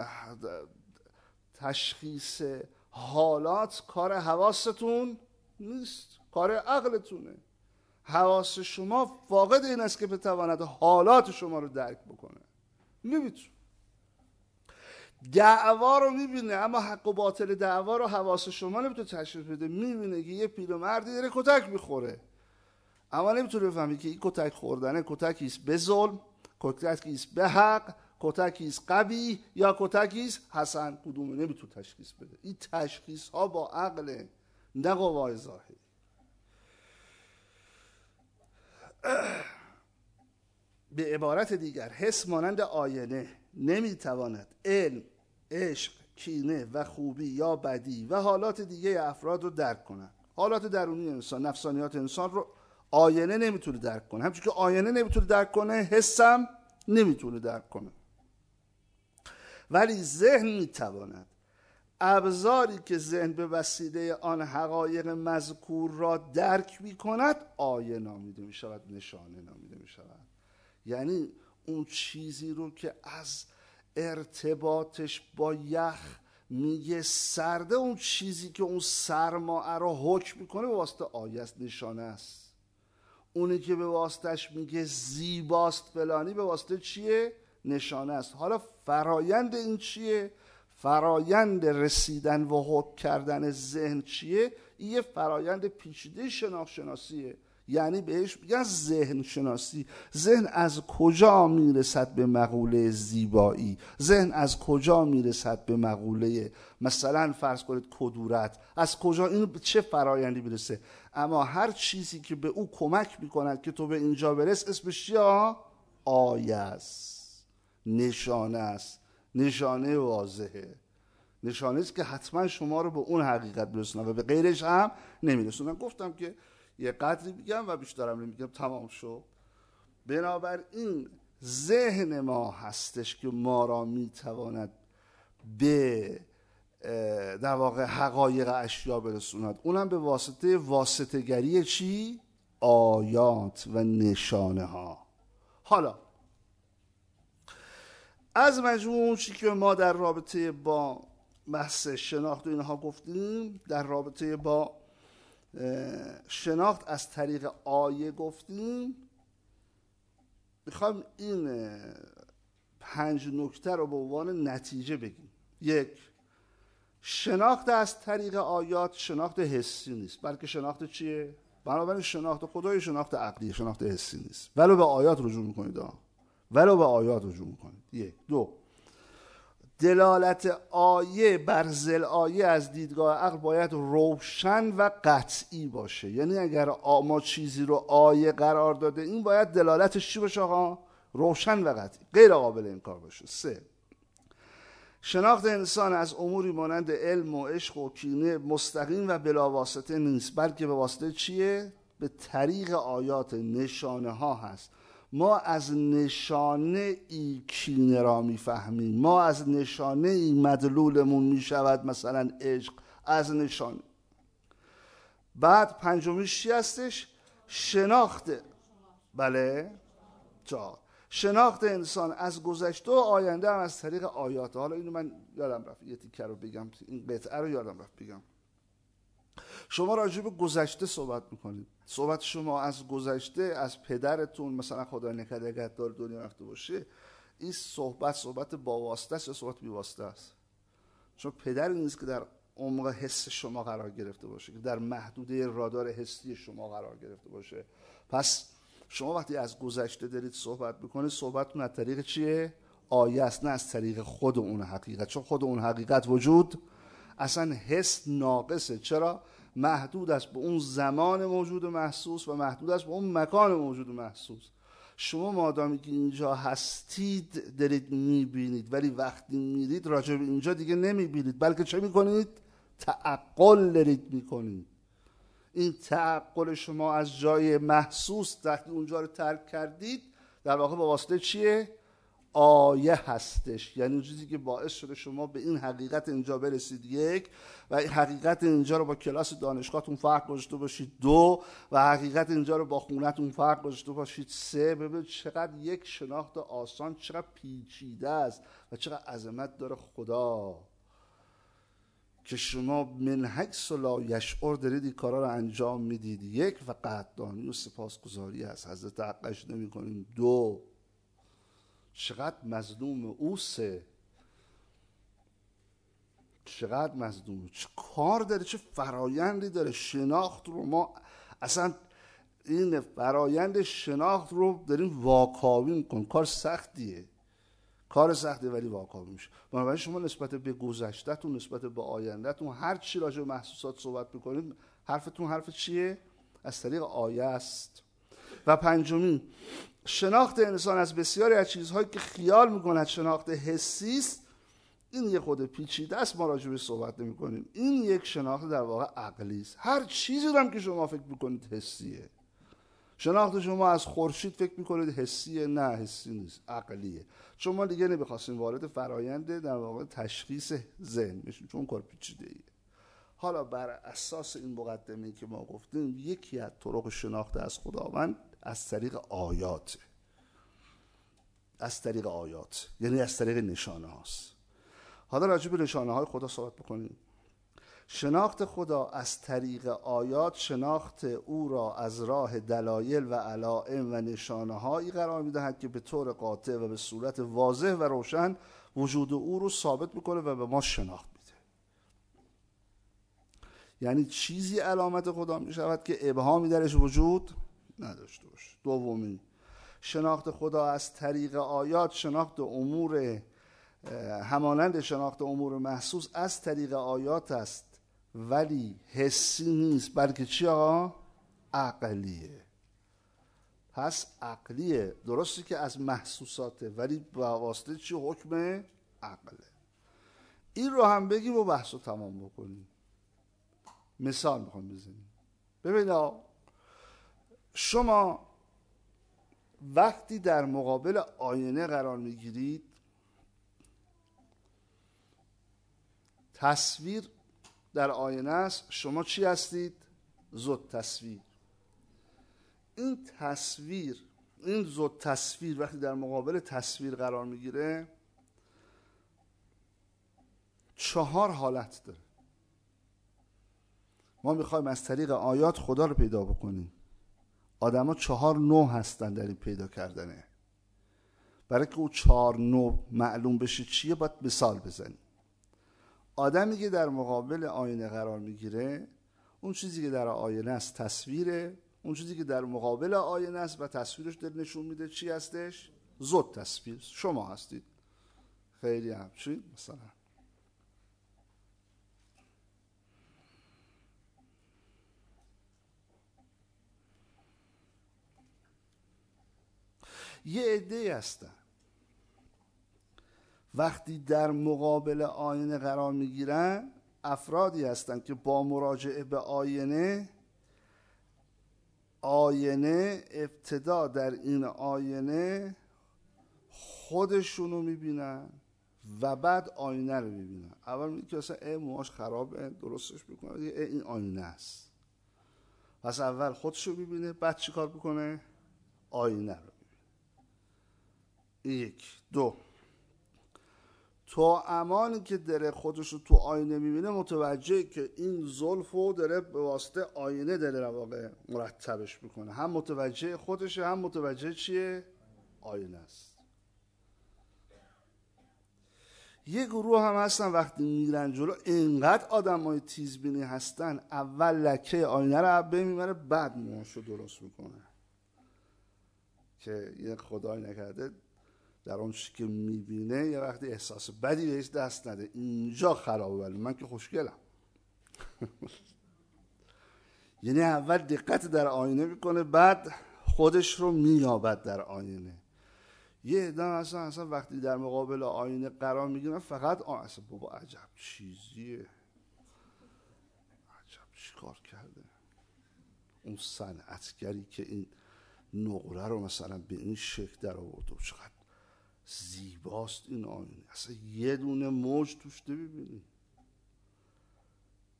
تشخیص حالات کار حواستون نیست کار عقلتونه. حواس شما فاقد این است که بتواند حالات شما رو درک بکنه. نمیتون دعوا رو می‌بینه اما حق و باطل دعوا رو حواس شما نمی‌تونه تشخیص بده. می‌بینه که یه پیرمردی داره کتک می‌خوره. اما نمی‌تونه بفهمی که این کتک خوردنه کتکی است به ظلم کتکی است به حق کتکی است قوی یا کتکی است حسن؟ کدومه؟ نمی‌تونه تشخیص بده. این تشخیص ها با عقل نه قوای ظاهری. به عبارت دیگر حس مانند آینه نمی‌تواند علم عشق کینه و خوبی یا بدی و حالات دیگه افراد رو درک کند. حالات درونی انسان نفسانیات انسان رو آینه نمی‌تونه درک کنه. همچون که آینه نمی‌تونه درک کنه حسم نمی‌تونه درک کنه. ولی ذهن می‌تواند ابزاری که ذهن به وسیله آن حقایق مذکور را درک می کند آیه نامیده می شود نشانه نامیده می شود یعنی اون چیزی رو که از ارتباطش با یخ میگه سرده اون چیزی که اون سرمایه را حکم می‌کنه به واسطه آیه است نشانه است. اونی که به واسطش میگه زیباست فلانی به واسطه چیه؟ نشانه است. حالا فرایند این چیه؟ فرایند رسیدن و حکم کردن ذهن چیه؟ یه فرایند پیچیده شناخت شناسیه یعنی بهش میگن ذهن شناسی ذهن از کجا می‌رسد به مقوله زیبایی؟ ذهن از کجا می‌رسد به مقوله مثلا فرض کنید کدورت؟ از کجا؟ این چه فرایندی می‌رسه؟ اما هر چیزی که به او کمک می‌کند که تو به اینجا برس اسمش چیه؟ آیه است. نشانه است. نشانه واضحه. نشانه است که حتما شما رو به اون حقیقت برسونه و به غیرش هم نمیرسونن گفتم که یه قدری میگم و بیشترم نمیگم تمام شد. بنابراین ذهن ما هستش که ما را می‌تواند به در واقع حقایق اشیا برسوند. اونم به واسطه واسطگری چی؟ آیات و نشانه ها حالا از مجموع چی که ما در رابطه با بحث شناخت و اینها گفتیم در رابطه با شناخت از طریق آیه گفتیم. می‌خوام این پنج نکته رو به عنوان نتیجه بگیم. یک شناخت از طریق آیات شناخت حسی نیست. بلکه شناخت چیه؟ بنابراین شناخت خدای شناخت عقلی شناخت حسی نیست. ولو به آیات رجوع می‌کنید ولو به آیات رجوع می‌کنید. یک. دو. دلالت آیه بر زل آیه از دیدگاه عقل باید روشن و قطعی باشه. یعنی اگر ما چیزی رو آیه قرار داده این باید دلالتش چی باشه آقا؟ روشن و قطعی. غیر قابل انکار باشه. سه. شناخت انسان از اموری مانند علم و عشق و کینه مستقیم و بلاواسطه نیست بلکه به واسطه چیه؟ به طریق آیات نشانه ها هست. ما از نشانه ای کینه را می‌فهمیم. ما از نشانه ای مدلولمون می‌شود مثلا عشق. از نشانه بعد پنجمیش چی هستش؟ شناخت. بله. چهار شناخت انسان از گذشته و آینده هم از طریق آیات. حالا اینو من یادم رفت. یه تیکه رو بگم. این قطعه رو یادم رفت بگم. شما راجع به گذشته صحبت می‌کنید. صحبت شما از گذشته از پدرتون مثلا خدا نکرده دار دنیا رفته باشه این صحبت صحبت با واسطه است یا صحبت بی واسطه است؟ چون پدر نیست که در عمق حس شما قرار گرفته باشه که در محدوده رادار حسی شما قرار گرفته باشه. پس شما وقتی از گذشته دارید صحبت می‌کنید صحبتتون از طریق چیه؟ آیه نه از طریق خود اون حقیقت. چون خود اون حقیقت وجود اصلا حس ناقصه. چرا؟ محدود است به اون زمان موجود محسوس و محدود است به اون مکان موجود محسوس. شما مادامی که اینجا هستید دارید می‌بینید ولی وقتی میرید راجع به اینجا دیگه نمی‌بینید. بلکه چه می‌کنید؟ تعقل دارید می‌کنید. این تعقل شما از جای محسوس وقتی اونجا رو ترک کردید در واقع با واسطه چیه؟ آیه هستش. یعنی چیزی که باعث شده شما به این حقیقت اینجا برسید. یک و حقیقت اینجا رو با کلاس دانشگاهتون فرق گذاشته باشید. دو و حقیقت اینجا رو با خونتون فرق گذاشته باشید. سه ببینید چقدر یک شناخت آسان چقدر پیچیده است و چقدر عظمت داره خدا. که شما من حکس و لا یشعر دارید این کارا رو انجام می‌دید. یک و قدردانی و سپاسگزاری از حضرت حقش نمی کنیم دو چقدر مظلوم اوسه. چقدر مظلوم. چه کار داره چه فرایندی داره. شناخت رو ما اصلا این فرایند شناخت رو داریم واکاوی میکن کار سختیه. کار سختی ولی واکاوی میشه. بنابراین شما نسبت به گذشتهتون نسبت به آیندهتون هر چی راجع به محسوسات صحبت می‌کنید حرفتون حرف چیه؟ از طریق آیه است. و پنجمین شناخت انسان از بسیاری از چیزهایی که خیال می‌کند شناخت حسی است این یه خود پیچیده است ما راجع به صحبت نمی کنیم این یک شناخت در واقع عقلی است. هر چیزی هم که شما فکر می‌کنید حسیه. شناخت شما از خورشید فکر می‌کنید حسیه؟ نه حسی نیست عقلیه. شما دیگه نمی‌خواستیم وارد فراینده در واقع تشخیص ذهن بشیم چون کار پیچیده ایه حالا بر اساس این مقدمه که ما گفتیم یکی از طرق شناخت از خداوند از طریق آیات. از طریق آیات. یعنی از طریق نشانه هاست. حالا راجع به نشانه های خدا صحبت بکنیم. شناخت خدا از طریق آیات شناخت او را از راه دلایل و علائم و نشانه هایی قرار می‌دهد که به طور قاطع و به صورت واضح و روشن وجود او رو ثابت می‌کنه و به ما شناخت میده. یعنی چیزی علامت خدا می شود که ابهامی درش وجود نداشته باشه. دومی شناخت خدا از طریق آیات شناخت امور همانند شناخت امور محسوس از طریق آیات است. ولی حسی نیست. بلکه چی آقا؟ عقلیه. پس عقلیه. درسته که از محسوساته ولی با واسطه چی حکم عقله این رو هم بگیم و بحث رو تمام بکنیم. مثال می‌خوام بزنیم. ببین شما وقتی در مقابل آینه قرار می‌گیرید تصویر در آینه است. شما چی هستید؟ زد تصویر. این تصویر این زد تصویر وقتی در مقابل تصویر قرار می‌گیره چهار حالت داره. ما می‌خوایم از طریق آیات خدا رو پیدا بکنیم. آدما چهار نوع هستن در این پیدا کردنه. برای که او چهار نوع معلوم بشه چیه باید مثال بزنیم. آدمی که در مقابل آینه قرار می‌گیره اون چیزی که در آینه است تصویره اون چیزی که در مقابل آینه است و تصویرش دل نشون میده چی هستش؟ زد تصویر. شما هستید. خیلی همچین مثلا. یه عده هستن. وقتی در مقابل آینه قرار می‌گیرن افرادی هستند که با مراجعه به آینه آینه ابتدا در این آینه خودشونو می‌بینن و بعد آینه رو می‌بینن. اول میگه که اصلا ای موهاش خرابه درستش می‌کنه. این آینه است. پس اول خودشو ببینه بعد چی کار بکنه آینه رو. یک دو. تو امانی که داره خودش رو تو آینه می‌بینه متوجه که این زلف رو داره به واسطه آینه داره واقع مرتبش می‌کنه. هم متوجه خودشه هم متوجه چیه؟ آینه است. یه گروه هم هستن وقتی میرن جلو اینقدر آدم های تیزبینی هستن اول لکه آینه رو عبه می‌بره بعد موهاش رو درست می‌کنه. که یه خدای نکرده در اون که می‌بینه یه وقتی احساس بدی بهش دست نده. اینجا خرابه ولی من که خوشگلم. یعنی اول دقت در آینه می‌کنه بعد خودش رو مییابد در آینه. یه عده اصلا اصلا وقتی در مقابل آینه قرار می‌گیرن فقط آ اصلا بابا عجب چیزیه. عجب چی کار کرده؟ اون صنعتگری که این نقره رو مثلا به این شکل در آورده چقدر زیباست این آینه. اصلا یه دونه موج توش ببینید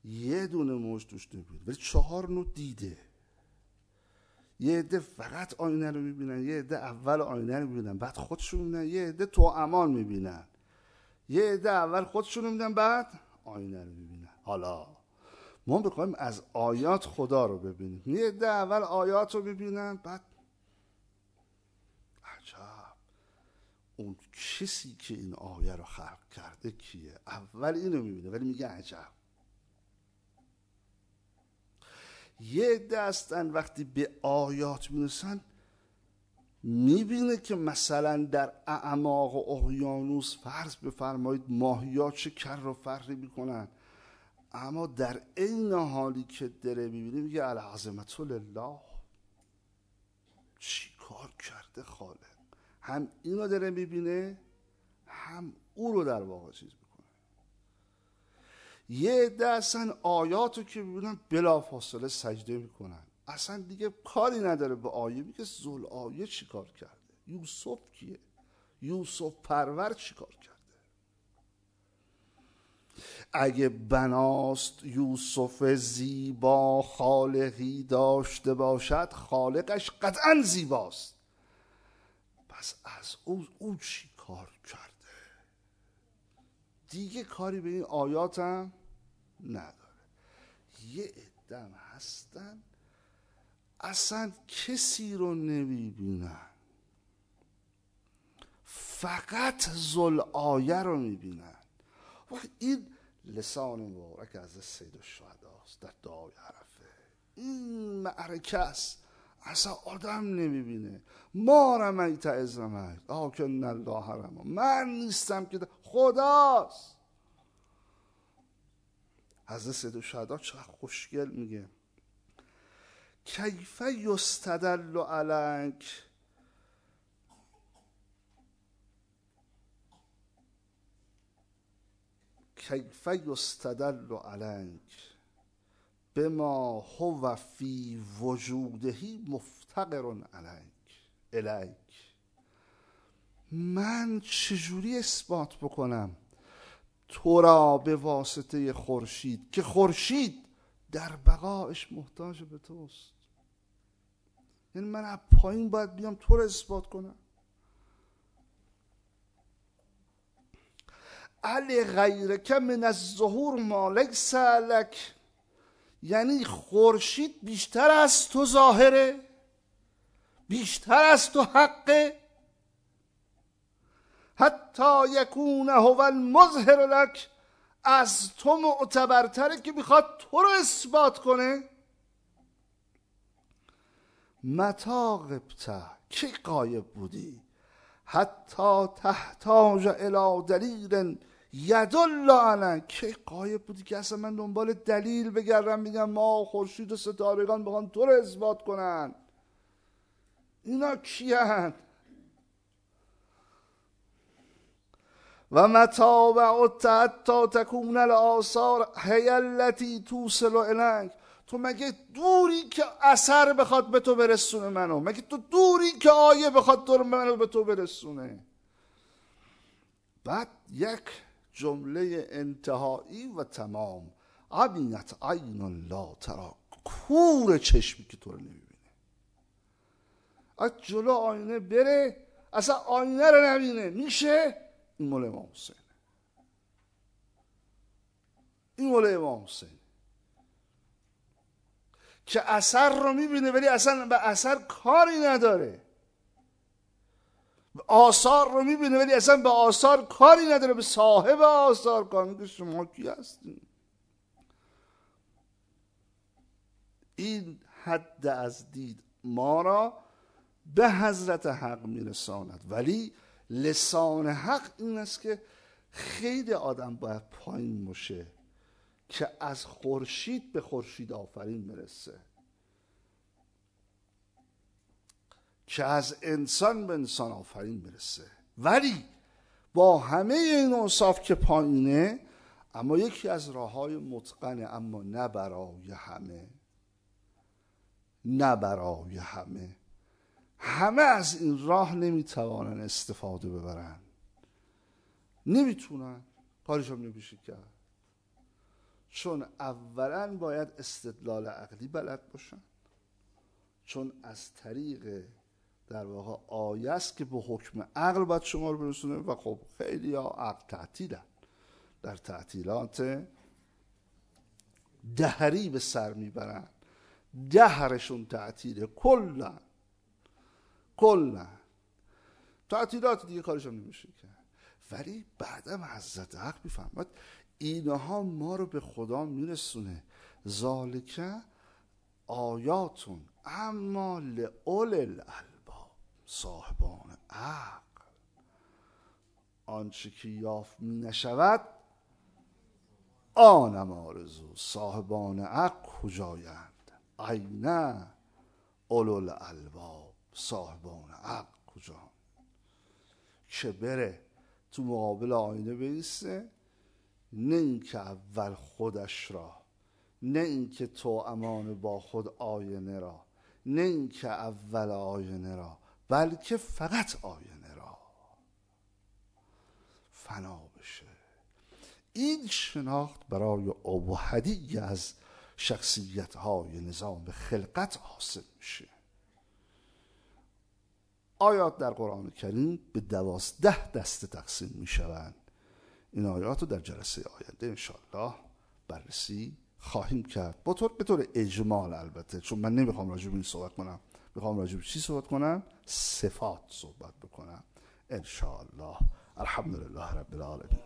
یه دونه موج توش نمی‌بینید ولی چهار نوع دیده. یه عده فقط آینه رو می‌بینن یه عده اول آینه رو می‌بینن بعد خودشون می‌بینن یه عده تو امان می‌بینن. یه عده اول خودشون رو می‌بینن بعد آینه رو می‌بینن. حالا ما بخوایم از آیات خدا رو ببینیم. یه عده اول آیات رو ببینن بعد عجب. اون کسی که این آیه رو خلق کرده کیه؟ اول اینو می‌بینه ولی میگه عجب. یه دستن وقتی به آیات می‌رسن می‌بینه که مثلا در اعماق اقیانوس فرض بفرمایید ماهیات چه کر و فری می‌کنن. اما در عین حالی که داره می‌بینه میگه العظمت لله. چی کار کرده خالق؟ هم اینو داره می‌بینه هم او رو در واقع چیز یه عده اصلا آیاتو که ببینن بلا فاصله سجده می‌کنن. اصلا دیگه کاری نداره به آیه. میگه زل آیه چی کار کرده؟ یوسف کیه؟ یوسف پرور چی کار کرده؟ اگه بناست یوسف زیبا خالقی داشته باشد خالقش قطعا زیباست. پس از او او چی کار کرده؟ دیگه کاری به این آیاتم نداره. یه ادم هستن. اصلا کسی رو نمی‌بینن. فقط زل آیه رو می‌بینن. و این لسان مبارک از سید است در دعای عرفه. این معرکه است. اصلا آدم نمی‌بینه. ما رمیت از رمیت آکن الله رما من نیستم که خداست. حضرت سید شهدا چقدر خوشگل میگه. کیف یستدل علنک کیف یستدل علنک بما هو فی وجودهی مفتقر علیک الیک. من چجوری اثبات بکنم؟ تو را به واسطه خورشید که خورشید در بقایش محتاج به توست. یعنی من از پایین باید بیام تو رو اثبات کنم. علی غیرک من از ظهور مالک سالک یعنی خورشید بیشتر از تو ظاهره بیشتر از تو حقه. حتی یکون هو المظهر لک از تو معتبرتره که می‌خواد تو رو اثبات کنه. متا غبته کی قایب بودی؟ حتی تحتاج الى دلیل یدل علی که قایب بودی که اصلا من دنبال دلیل بگردم میگم ما خورشید و ستارگان بخوان تو رو اثبات کنن. اینا کیان؟ و متابع تا تکون الاثار هی التي توصل الک تو مگه دوری که اثر بخواد به تو برسونه منو؟ مگه تو دوری که آیه بخواد تو منو به تو برسونه؟ بعد یک جمله انتهایی و تمام. عبینت عین لا ترا. کور چشمی که تو رو نمی‌بینه. از جلو آینه بره اصلا آینه رو نبینه. میشه؟ این مال امام حسین. این مال امام حسین. که اثر رو می‌بینه ولی اصلا به اثر کاری نداره. آثار رو می‌بینه ولی اصلا به آثار کاری نداره به صاحب آثار کار میگه شما کی هستین این حد از دید ما را به حضرت حق میرساند. ولی لسان حق این است که خیلی آدم باید پایین باشه که از خورشید به خورشید آفرین برسه. که از انسان به انسان آفرین برسه. ولی با همه این اوصاف که پایینه اما یکی از راه های متقنه اما نه برای همه. نه برای همه. همه از این راه نمی‌توانن استفاده ببرن. نمی‌تونن. کارش هم نمیشه کرد چون اولا باید استدلال عقلی بلد باشن. چون از طریق در واقع آیه است که به حکم عقل باید شما رو برسونه و خب خیلی ها عقل تعطیلن. در تعطیلات دهری به سر می‌برن. دهرشون تعطیله. کلا. کلا. تعطیلات دیگه کارش هم نمیشه کرد ولی بعدم حضرت حق می‌فهمد اینها ما رو به خدا میرسونه. ذالکه آیاتون اما لعول الالباب. صاحبان عقل. آنچه که یافت نشود آنم آرزو. صاحبان عقل کجایند؟ عینه اولو الالباب صاحبان عقل کجا که بره تو مقابل آینه بیسته؟ نه اینکه اول خودش را نه اینکه تو امان با خود آینه را نه اینکه اول آینه را. بلکه فقط آینه را فنا بشه. این شناخت برای ابهدی از شخصیت های نظام خلقت حاصل میشه. آیات در قرآن کریم به دوازده دسته تقسیم می شوند این آیات رو در جلسه آینده انشاءالله بررسی خواهیم کرد. با طور به طور اجمال البته چون من نمی‌خوام راجع به این صحبت کنم. می‌خوام راجب چی صحبت کنم؟ صفات صحبت بکنم. ان الحمدلله رب العالمین.